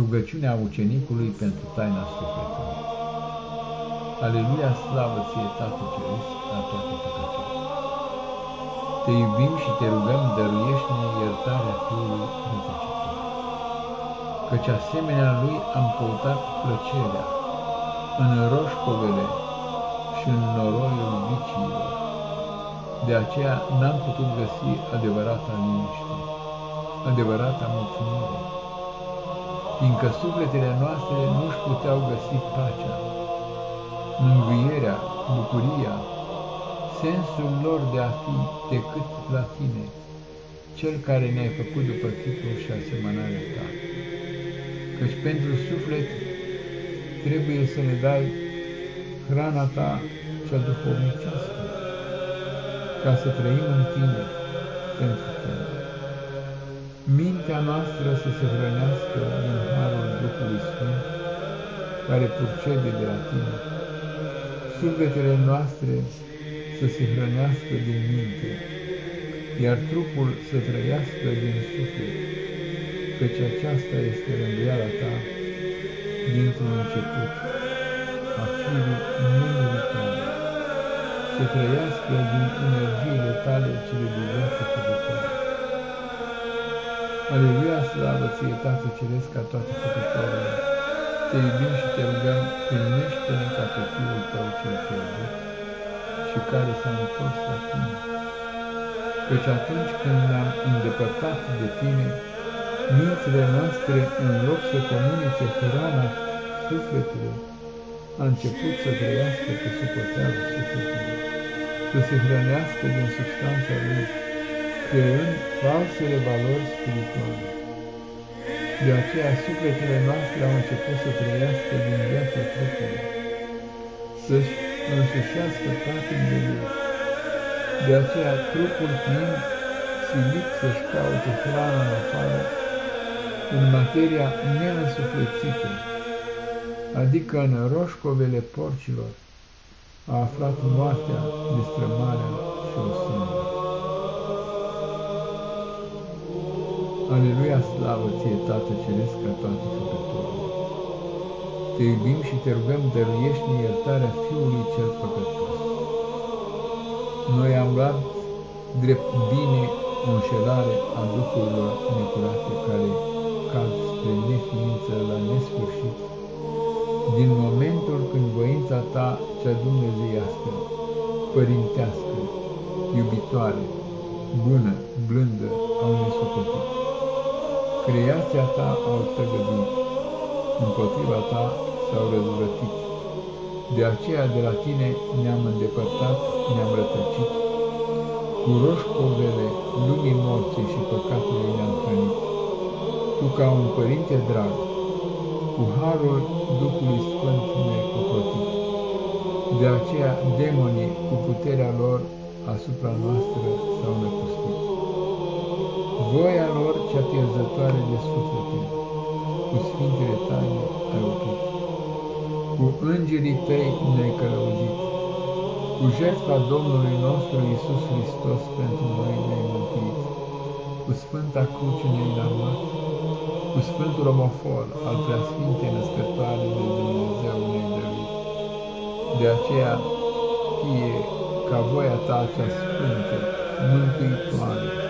Rugăciunea ucenicului pentru taina sufletului. Aleluia, slavă ție, Tată Ceresc, la toate păcatele. Te iubim și te rugăm, dăruiește-ne iertarea Fiului rătăcitor. Căci asemenea Lui am căutat plăcerea în roșcovele și în noroiul viciilor. De aceea n-am putut găsi adevărata liniște, adevărata mulțumire fiindcă sufletele noastre nu-și puteau găsi pacea, mângâierea, bucuria, sensul lor de a fi decât la tine, cel care ne-ai făcut după chipul și asemănarea ta. Căci pentru suflet trebuie să ne dai hrana ta cea duhovnicească, ca să trăim în tine pentru tine mintea noastră să se hrănească din Harul Duhului Sfânt, care purcede de la tine, sufletele noastre să se hrănească din minte, iar trupul să trăiască din suflet, căci aceasta este rânduiala ta dintr-un început a firii nemeritare, să trăiască din energiile tale cele de viață cuvătoare. Aleluia, slavă ție, Tată Ceresc, ca toate făcătorile! Te iubim și te rugăm, primește-ne ca pe Fiul Tău cel pierdut și care s-a întors la Tine. Căci atunci când ne-am îndepărtat de Tine, mințile noastre, în loc să comunice hrana sufletului, a început să trăiască pe supoteală sufletului, să se hrănească din substanța lui, creând falsele valori spirituale. De aceea sufletele noastre au început să trăiască din viața trupului, să-și însușească patimile lui. De aceea trupul fiind silit să-și caute hrană în afară, în materia neînsuflețită, adică în roșcovele porcilor, a aflat moartea, destrămarea și o singură. Aleluia, slavă ție, Tată Ceresc, ca toate făcătorile! Te iubim și te rugăm, dăruiește-ne iertarea Fiului cel păcătos. Noi am luat drept bine o înșelare a duhurilor necurate care cad spre neființă la nesfârșit, din momentul când voința ta cea dumnezeiască, părintească, iubitoare, bună, blândă, au nesocotit creația ta au tăgăduit, împotriva ta s-au răzvrătit. De aceea de la tine ne-am îndepărtat, ne-am rătăcit, cu roșcovele lumii morții și păcatului ne-am hrănit. Tu ca un părinte drag, cu harul Duhului Sfânt ne-ai ocrotit. De aceea demonii cu puterea lor asupra noastră s-au năpustit voia lor cea pierzătoare de suflete, cu sfintele taine ai oprit, cu îngerii tăi ne-ai călăuzit, cu jertfa Domnului nostru Iisus Hristos pentru noi ne-ai mântuit, cu Sfânta Cruce ne-ai înarmat, cu Sfântul Omofor al Preasfintei Născătoare de Dumnezeu ne-ai dăruit. De aceea, fie ca voia ta cea sfântă, mântuitoare,